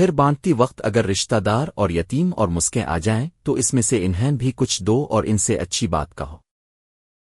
پھر باندھتی وقت اگر رشتہ دار اور یتیم اور مسکیں آ جائیں تو اس میں سے انہیں بھی کچھ دو اور ان سے اچھی بات کہو۔